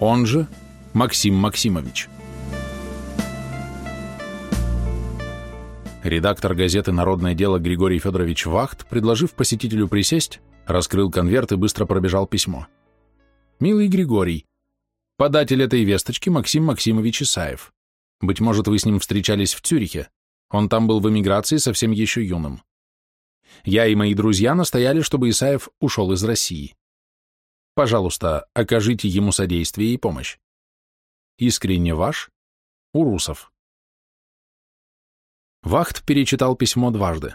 он же Максим Максимович. Редактор газеты «Народное дело» Григорий Федорович Вахт, предложив посетителю присесть, раскрыл конверт и быстро пробежал письмо. «Милый Григорий, податель этой весточки Максим Максимович Исаев. Быть может, вы с ним встречались в Цюрихе. Он там был в эмиграции совсем еще юным. Я и мои друзья настояли, чтобы Исаев ушел из России. Пожалуйста, окажите ему содействие и помощь. Искренне ваш, Урусов. Вахт перечитал письмо дважды.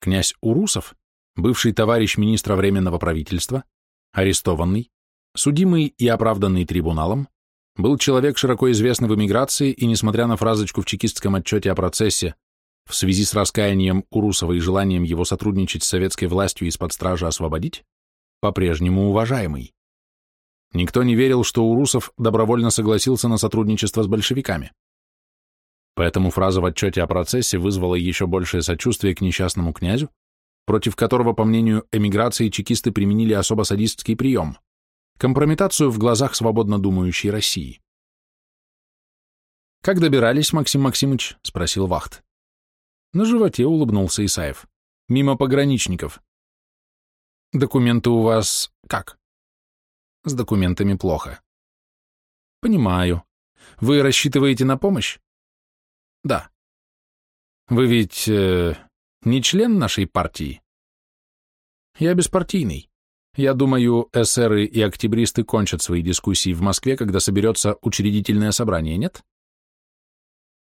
Князь Урусов, бывший товарищ министра Временного правительства, арестованный, судимый и оправданный трибуналом, был человек, широко известный в эмиграции, и, несмотря на фразочку в чекистском отчете о процессе, в связи с раскаянием Урусова и желанием его сотрудничать с советской властью из-под стражи освободить, по-прежнему уважаемый. Никто не верил, что Урусов добровольно согласился на сотрудничество с большевиками. Поэтому фраза в отчете о процессе вызвала еще большее сочувствие к несчастному князю, против которого, по мнению эмиграции, чекисты применили особо садистский прием – компрометацию в глазах свободно думающей России. «Как добирались, Максим Максимович?» – спросил Вахт. На животе улыбнулся Исаев. «Мимо пограничников». «Документы у вас как?» «С документами плохо». «Понимаю. Вы рассчитываете на помощь?» Да. Вы ведь э, не член нашей партии? Я беспартийный. Я думаю, эсеры и октябристы кончат свои дискуссии в Москве, когда соберется учредительное собрание, нет?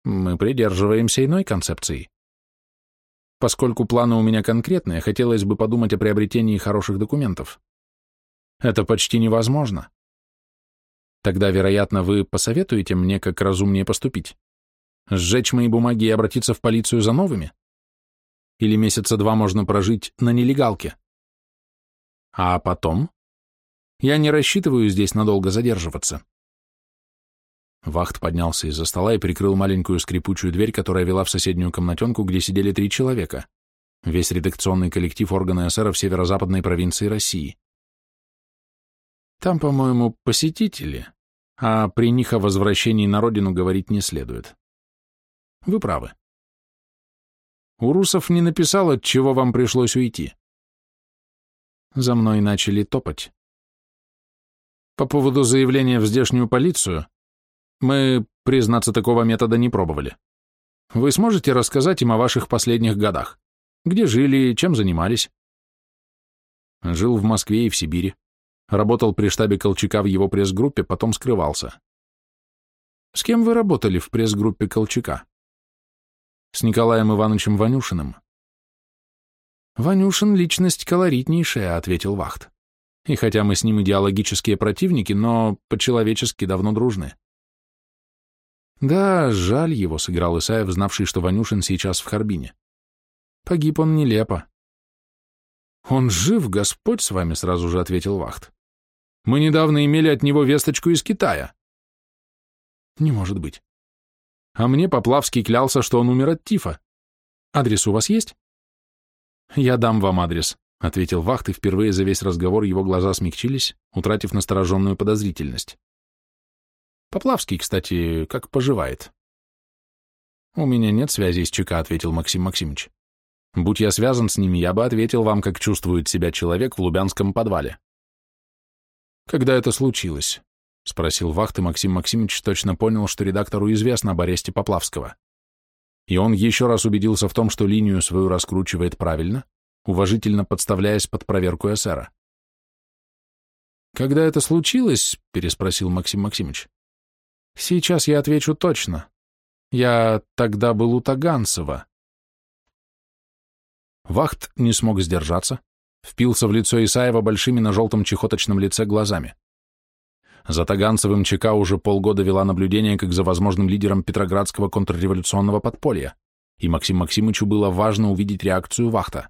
Мы придерживаемся иной концепции. Поскольку планы у меня конкретные, хотелось бы подумать о приобретении хороших документов. Это почти невозможно. Тогда, вероятно, вы посоветуете мне, как разумнее поступить. Сжечь мои бумаги и обратиться в полицию за новыми? Или месяца два можно прожить на нелегалке? А потом? Я не рассчитываю здесь надолго задерживаться. Вахт поднялся из-за стола и прикрыл маленькую скрипучую дверь, которая вела в соседнюю комнатенку, где сидели три человека. Весь редакционный коллектив органа эсеров северо-западной провинции России. Там, по-моему, посетители, а при них о возвращении на родину говорить не следует. Вы правы. Урусов не написал, от чего вам пришлось уйти. За мной начали топать. По поводу заявления в здешнюю полицию, мы, признаться, такого метода не пробовали. Вы сможете рассказать им о ваших последних годах? Где жили, чем занимались? Жил в Москве и в Сибири. Работал при штабе Колчака в его пресс-группе, потом скрывался. С кем вы работали в пресс-группе Колчака? с Николаем Ивановичем Ванюшиным. «Ванюшин — личность колоритнейшая», — ответил Вахт. «И хотя мы с ним идеологические противники, но по-человечески давно дружны». «Да, жаль его», — сыграл Исаев, знавший, что Ванюшин сейчас в Харбине. «Погиб он нелепо». «Он жив, Господь с вами», — сразу же ответил Вахт. «Мы недавно имели от него весточку из Китая». «Не может быть. А мне Поплавский клялся, что он умер от тифа. Адрес у вас есть? Я дам вам адрес, ответил Вахт, и впервые за весь разговор его глаза смягчились, утратив настороженную подозрительность. Поплавский, кстати, как поживает? У меня нет связи с ЧК, ответил Максим Максимович. Будь я связан с ними, я бы ответил вам, как чувствует себя человек в Лубянском подвале. Когда это случилось? — спросил вахт, и Максим Максимович точно понял, что редактору известно об аресте Поплавского. И он еще раз убедился в том, что линию свою раскручивает правильно, уважительно подставляясь под проверку эсера. «Когда это случилось?» — переспросил Максим Максимович. «Сейчас я отвечу точно. Я тогда был у Таганцева». Вахт не смог сдержаться, впился в лицо Исаева большими на желтом чехоточном лице глазами. За Таганцевым ЧК уже полгода вела наблюдение как за возможным лидером Петроградского контрреволюционного подполья, и Максим Максимовичу было важно увидеть реакцию Вахта.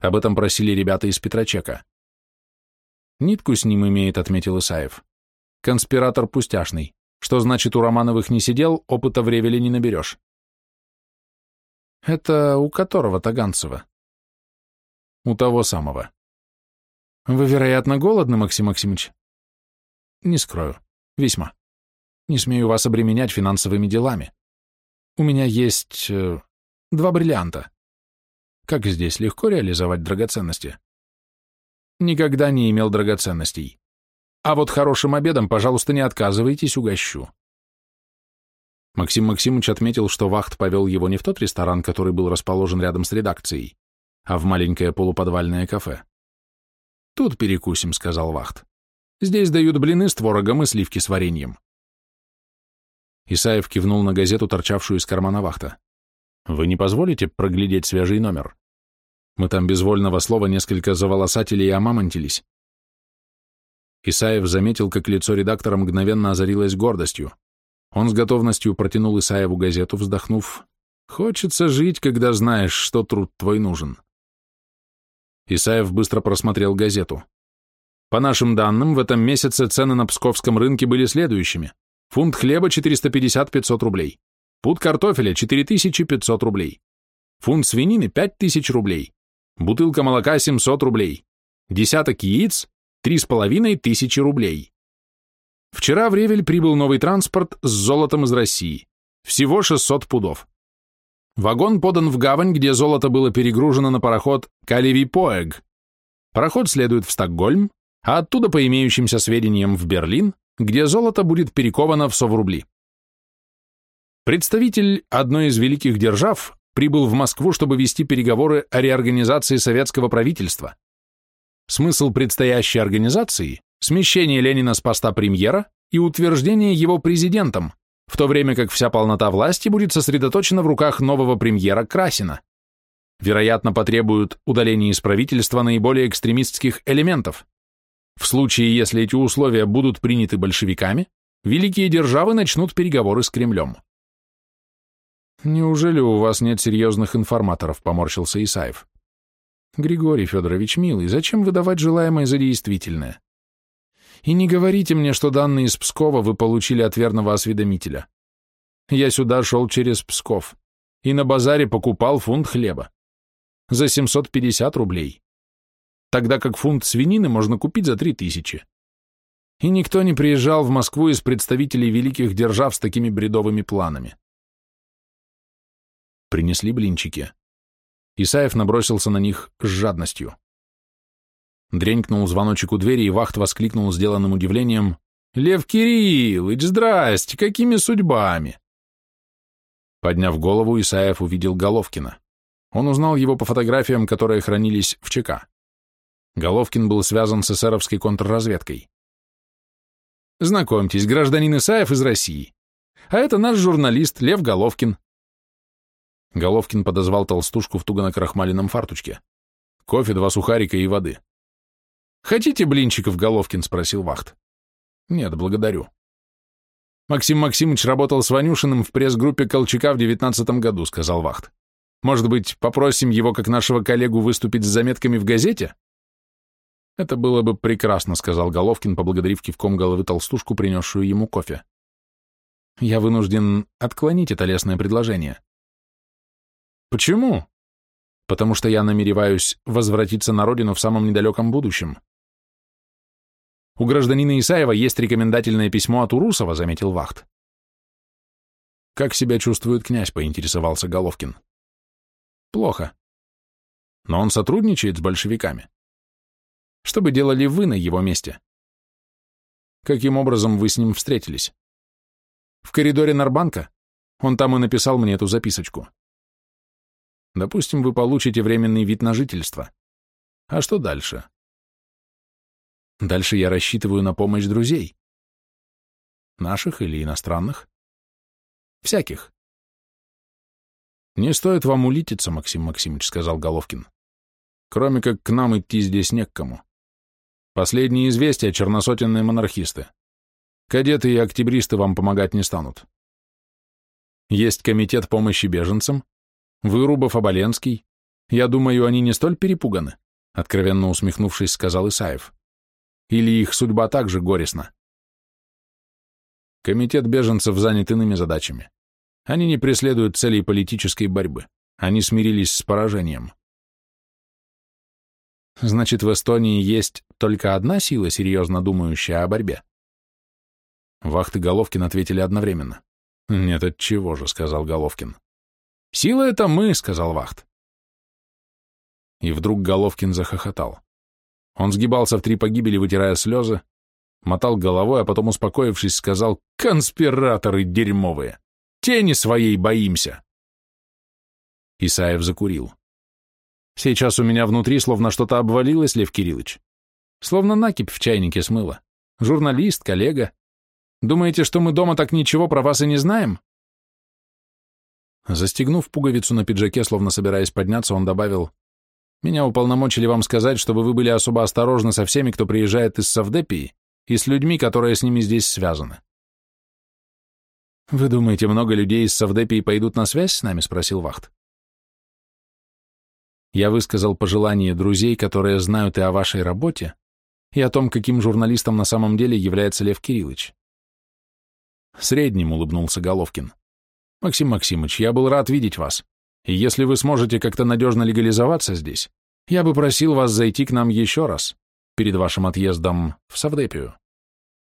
Об этом просили ребята из Петрочека. «Нитку с ним имеет», — отметил Исаев. «Конспиратор пустяшный. Что значит, у Романовых не сидел, опыта в Ревеле не наберешь». «Это у которого Таганцева?» «У того самого». «Вы, вероятно, голодны, Максим Максимович?» Не скрою. Весьма. Не смею вас обременять финансовыми делами. У меня есть э, два бриллианта. Как здесь легко реализовать драгоценности? Никогда не имел драгоценностей. А вот хорошим обедом, пожалуйста, не отказывайтесь, угощу. Максим Максимович отметил, что Вахт повел его не в тот ресторан, который был расположен рядом с редакцией, а в маленькое полуподвальное кафе. «Тут перекусим», — сказал Вахт. «Здесь дают блины с творогом и сливки с вареньем». Исаев кивнул на газету, торчавшую из кармана Вахта. «Вы не позволите проглядеть свежий номер? Мы там без вольного слова несколько заволосатели и омамонтились». Исаев заметил, как лицо редактора мгновенно озарилось гордостью. Он с готовностью протянул Исаеву газету, вздохнув. «Хочется жить, когда знаешь, что труд твой нужен». Исаев быстро просмотрел газету. По нашим данным, в этом месяце цены на псковском рынке были следующими. Фунт хлеба 450-500 рублей. Пуд картофеля 4500 рублей. Фунт свинины 5000 рублей. Бутылка молока 700 рублей. Десяток яиц 3500 рублей. Вчера в Ревель прибыл новый транспорт с золотом из России. Всего 600 пудов. Вагон подан в гавань, где золото было перегружено на пароход Калеви-Поэг. Пароход следует в Стокгольм, а оттуда, по имеющимся сведениям, в Берлин, где золото будет перековано в соврубли. Представитель одной из великих держав прибыл в Москву, чтобы вести переговоры о реорганизации советского правительства. Смысл предстоящей организации – смещение Ленина с поста премьера и утверждение его президентом, в то время как вся полнота власти будет сосредоточена в руках нового премьера Красина. Вероятно, потребуют удаления из правительства наиболее экстремистских элементов. В случае, если эти условия будут приняты большевиками, великие державы начнут переговоры с Кремлем. «Неужели у вас нет серьезных информаторов?» – поморщился Исаев. «Григорий Федорович, милый, зачем выдавать желаемое за действительное? И не говорите мне, что данные из Пскова вы получили от верного осведомителя. Я сюда шел через Псков и на базаре покупал фунт хлеба. За 750 рублей. Тогда как фунт свинины можно купить за 3000. И никто не приезжал в Москву из представителей великих держав с такими бредовыми планами. Принесли блинчики. Исаев набросился на них с жадностью. Дренькнул звоночек у двери, и вахт воскликнул сделанным удивлением. «Лев Кириллович, здрасте! Какими судьбами?» Подняв голову, Исаев увидел Головкина. Он узнал его по фотографиям, которые хранились в ЧК. Головкин был связан с эсеровской контрразведкой. «Знакомьтесь, гражданин Исаев из России. А это наш журналист Лев Головкин». Головкин подозвал толстушку в туго накрахмаленном фартучке. «Кофе, два сухарика и воды». «Хотите блинчиков, Головкин?» — спросил Вахт. «Нет, благодарю». «Максим Максимович работал с Ванюшиным в пресс-группе Колчака в девятнадцатом году», — сказал Вахт. «Может быть, попросим его, как нашего коллегу, выступить с заметками в газете?» «Это было бы прекрасно», — сказал Головкин, поблагодарив кивком головы толстушку, принесшую ему кофе. «Я вынужден отклонить это лестное предложение». «Почему?» «Потому что я намереваюсь возвратиться на родину в самом недалеком будущем. У гражданина Исаева есть рекомендательное письмо от Урусова, заметил Вахт. Как себя чувствует князь, поинтересовался Головкин. Плохо. Но он сотрудничает с большевиками. Что бы делали вы на его месте? Каким образом вы с ним встретились? В коридоре Нарбанка? Он там и написал мне эту записочку. Допустим, вы получите временный вид на жительство. А что дальше? Дальше я рассчитываю на помощь друзей. Наших или иностранных? Всяких. Не стоит вам улититься, Максим Максимович, сказал Головкин. Кроме как к нам идти здесь не к кому. Последние известия — черносотенные монархисты. Кадеты и октябристы вам помогать не станут. Есть комитет помощи беженцам, Вырубов, Оболенский. Я думаю, они не столь перепуганы, откровенно усмехнувшись, сказал Исаев. Или их судьба также горестна? Комитет беженцев занят иными задачами. Они не преследуют целей политической борьбы. Они смирились с поражением. Значит, в Эстонии есть только одна сила, серьезно думающая о борьбе? Вахт и Головкин ответили одновременно. «Нет, от чего же», — сказал Головкин. «Сила — это мы», — сказал Вахт. И вдруг Головкин захохотал. Он сгибался в три погибели, вытирая слезы, мотал головой, а потом, успокоившись, сказал «Конспираторы дерьмовые! Тени своей боимся!» Исаев закурил. «Сейчас у меня внутри словно что-то обвалилось, Лев Кириллович. Словно накипь в чайнике смыло. Журналист, коллега. Думаете, что мы дома так ничего про вас и не знаем?» Застегнув пуговицу на пиджаке, словно собираясь подняться, он добавил, «Меня уполномочили вам сказать, чтобы вы были особо осторожны со всеми, кто приезжает из Савдепии, и с людьми, которые с ними здесь связаны». «Вы думаете, много людей из Савдепии пойдут на связь с нами?» — спросил Вахт. Я высказал пожелание друзей, которые знают и о вашей работе, и о том, каким журналистом на самом деле является Лев Кириллович. Средним улыбнулся Головкин. Максим Максимович, я был рад видеть вас. И если вы сможете как-то надежно легализоваться здесь, я бы просил вас зайти к нам еще раз, перед вашим отъездом в Савдепию.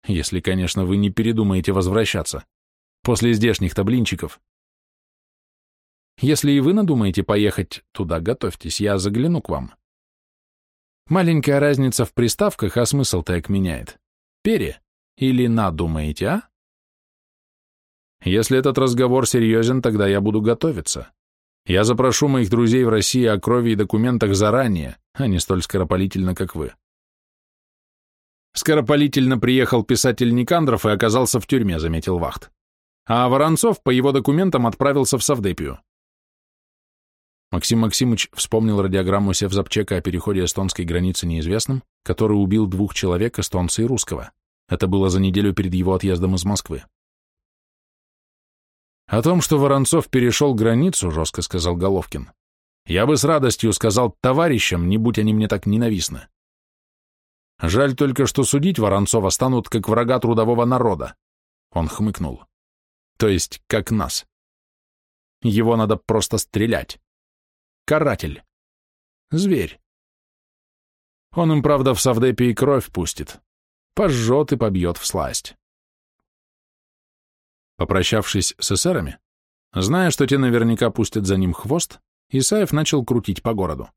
Если, конечно, вы не передумаете возвращаться. После здешних таблинчиков. Если и вы надумаете поехать туда, готовьтесь, я загляну к вам. Маленькая разница в приставках, а смысл так меняет. Пере или надумаете, а? Если этот разговор серьезен, тогда я буду готовиться. Я запрошу моих друзей в России о крови и документах заранее, а не столь скоропалительно, как вы. Скоропалительно приехал писатель Никандров и оказался в тюрьме, заметил Вахт. А Воронцов по его документам отправился в Савдепию. Максим Максимович вспомнил радиограмму Севзапчека о переходе эстонской границы неизвестным, который убил двух человек, эстонца и русского. Это было за неделю перед его отъездом из Москвы. О том, что Воронцов перешел границу, жестко сказал Головкин, я бы с радостью сказал товарищам, не будь они мне так ненавистны. Жаль только, что судить Воронцова станут как врага трудового народа. Он хмыкнул. То есть, как нас. Его надо просто стрелять. Каратель. Зверь. Он им, правда, в Савдепе и кровь пустит. Пожжет и побьет в сласть. Попрощавшись с эсерами, зная, что те наверняка пустят за ним хвост, Исаев начал крутить по городу.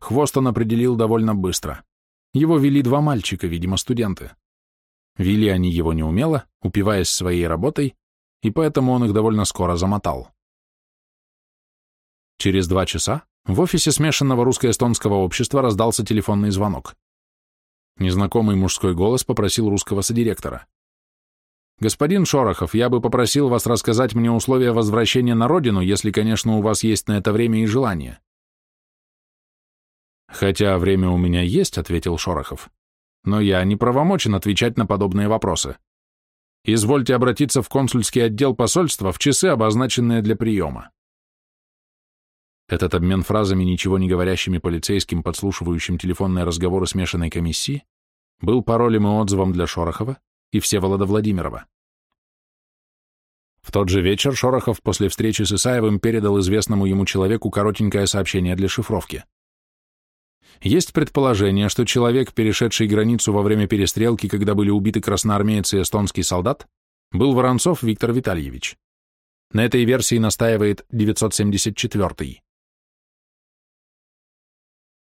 Хвост он определил довольно быстро. Его вели два мальчика, видимо, студенты. Вели они его неумело, упиваясь своей работой, и поэтому он их довольно скоро замотал. Через два часа в офисе смешанного русско-эстонского общества раздался телефонный звонок. Незнакомый мужской голос попросил русского содиректора. «Господин Шорохов, я бы попросил вас рассказать мне условия возвращения на родину, если, конечно, у вас есть на это время и желание». «Хотя время у меня есть», — ответил Шорохов, «но я не правомочен отвечать на подобные вопросы. Извольте обратиться в консульский отдел посольства в часы, обозначенные для приема». Этот обмен фразами, ничего не говорящими полицейским, подслушивающим телефонные разговоры смешанной комиссии, был паролем и отзывом для Шорохова, и Всеволода Владимирова. В тот же вечер Шорохов после встречи с Исаевым передал известному ему человеку коротенькое сообщение для шифровки. Есть предположение, что человек, перешедший границу во время перестрелки, когда были убиты красноармеец и эстонский солдат, был Воронцов Виктор Витальевич. На этой версии настаивает 974-й.